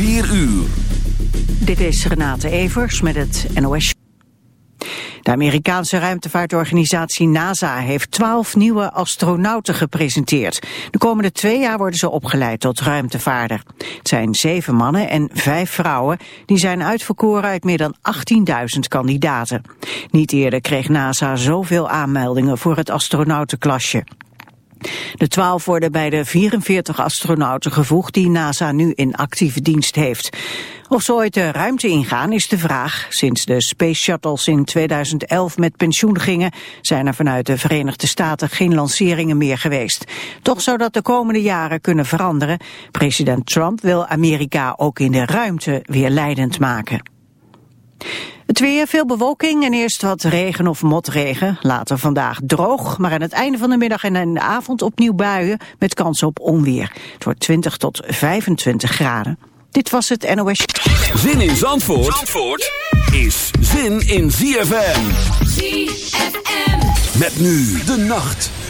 4 uur. Dit is Renate Evers met het NOS. De Amerikaanse ruimtevaartorganisatie NASA heeft twaalf nieuwe astronauten gepresenteerd. De komende twee jaar worden ze opgeleid tot ruimtevaarder. Het zijn zeven mannen en vijf vrouwen die zijn uitverkoren uit meer dan 18.000 kandidaten. Niet eerder kreeg NASA zoveel aanmeldingen voor het astronautenklasje. De twaalf worden bij de 44 astronauten gevoegd die NASA nu in actieve dienst heeft. Of ze ooit de ruimte ingaan is de vraag. Sinds de Space Shuttles in 2011 met pensioen gingen... zijn er vanuit de Verenigde Staten geen lanceringen meer geweest. Toch zou dat de komende jaren kunnen veranderen. President Trump wil Amerika ook in de ruimte weer leidend maken. Het weer, veel bewolking en eerst wat regen of motregen. Later vandaag droog, maar aan het einde van de middag en in de avond opnieuw buien met kans op onweer. Het wordt 20 tot 25 graden. Dit was het NOS. Zin in Zandvoort, Zandvoort is zin in ZFM. ZFM. Met nu de nacht.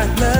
Out of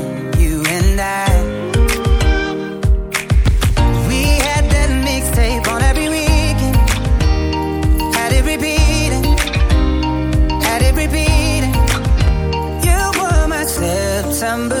September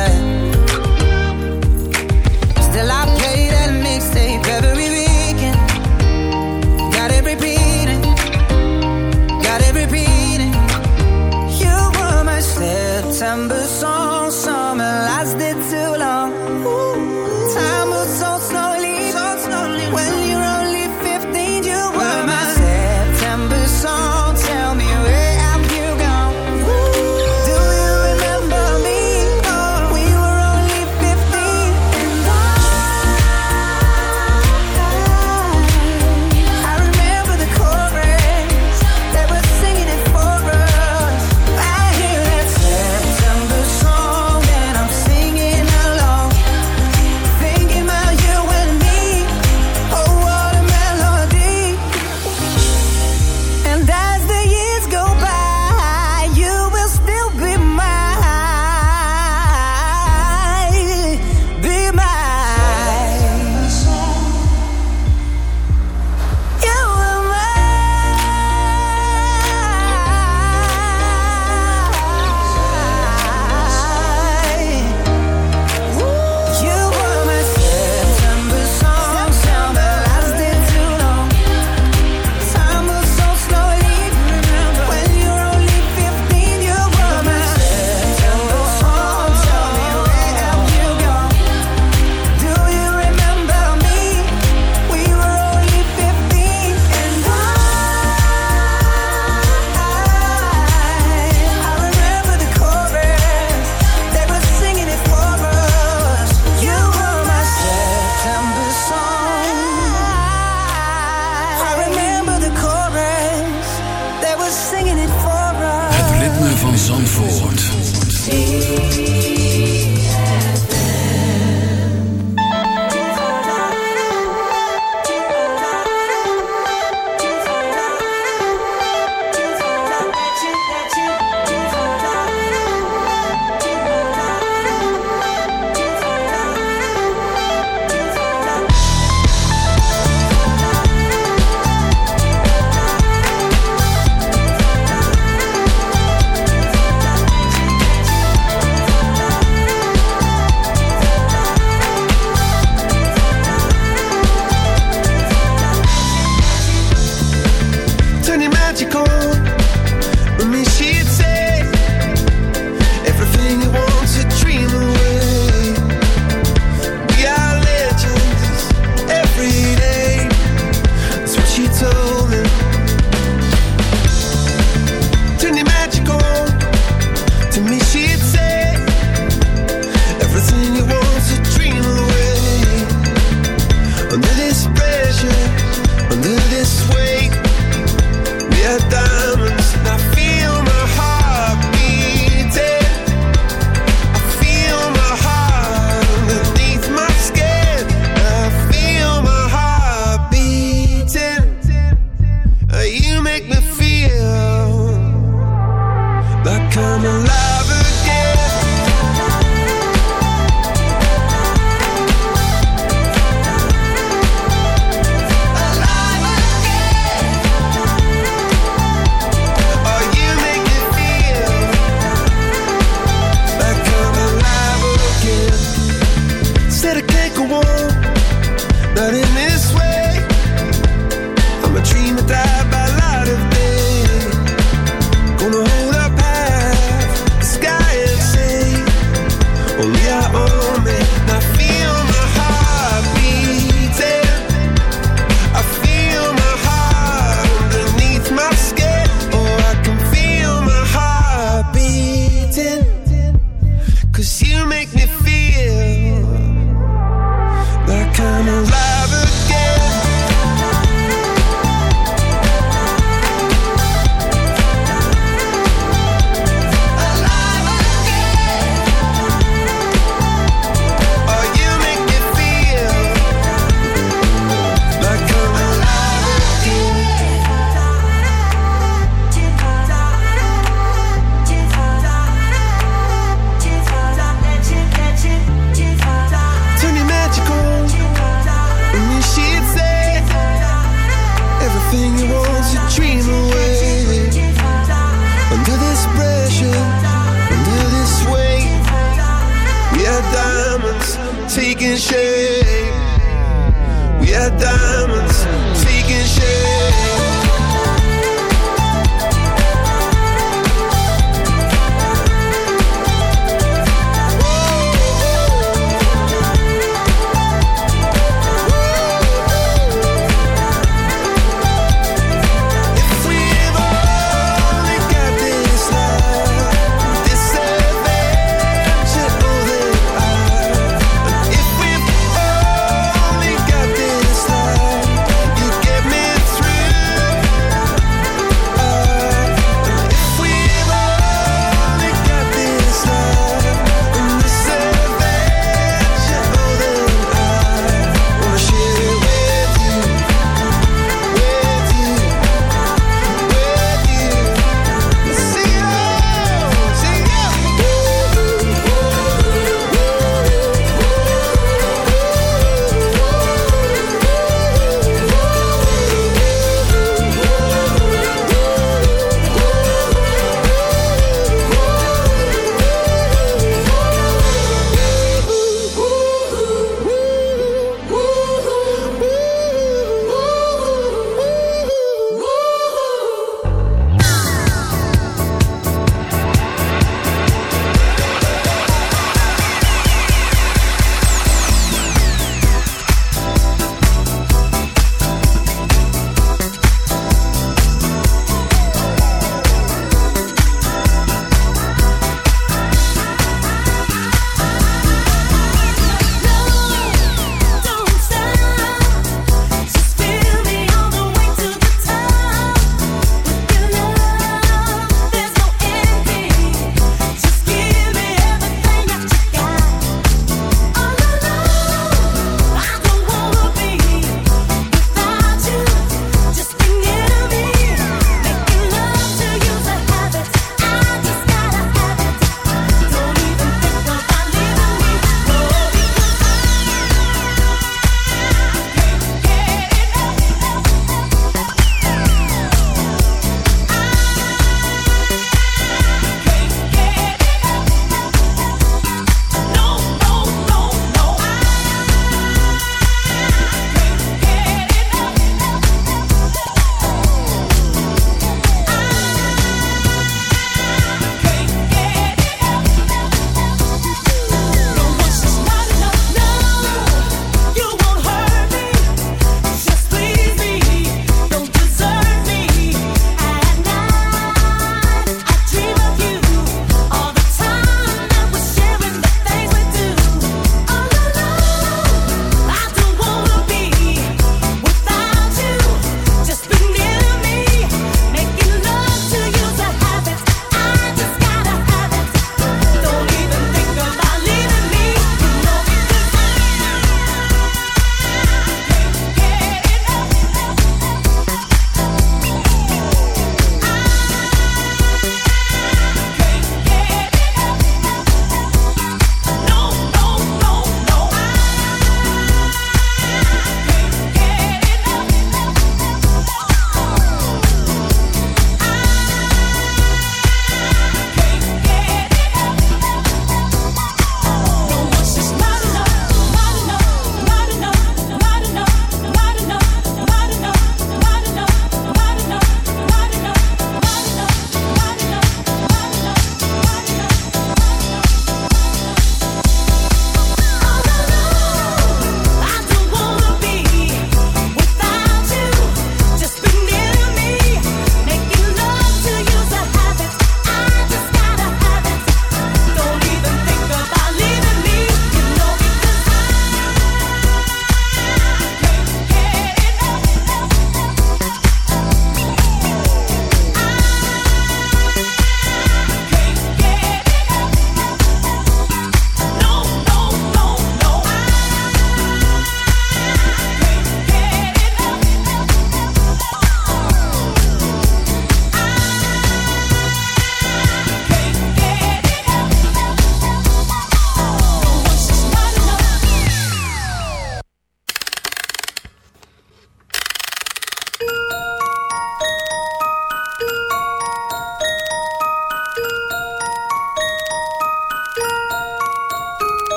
September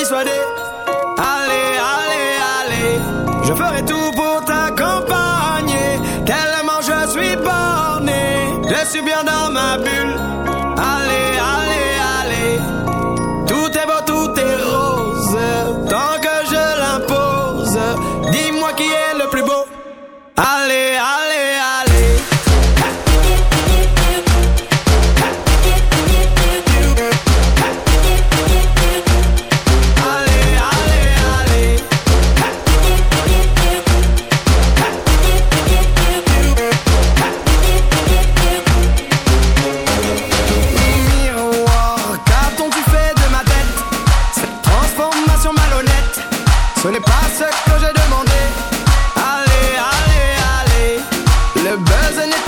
Allez, allez, allez, je ferai tout pour. Le buzz, elle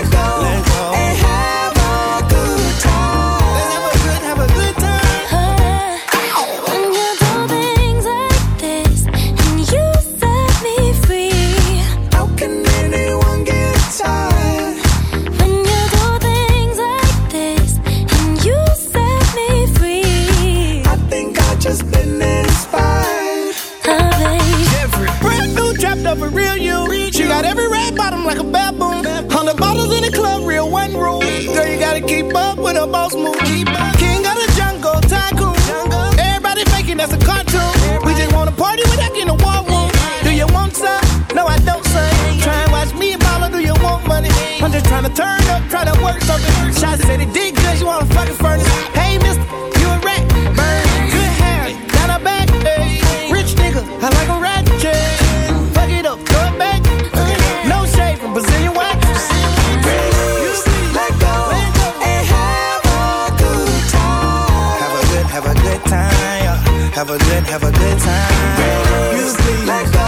turn up, try to work something. Shots said it did good, you wanna fucking furnace. Hey, mister, you a rat. Burn, good hair, down her back. Hey, rich nigga, I like a rat. Fuck it up, throw it back. No shade from Brazilian wax. Let go and have a good time. Have a good, have a good time. Have a good, have a good time. Music, let go,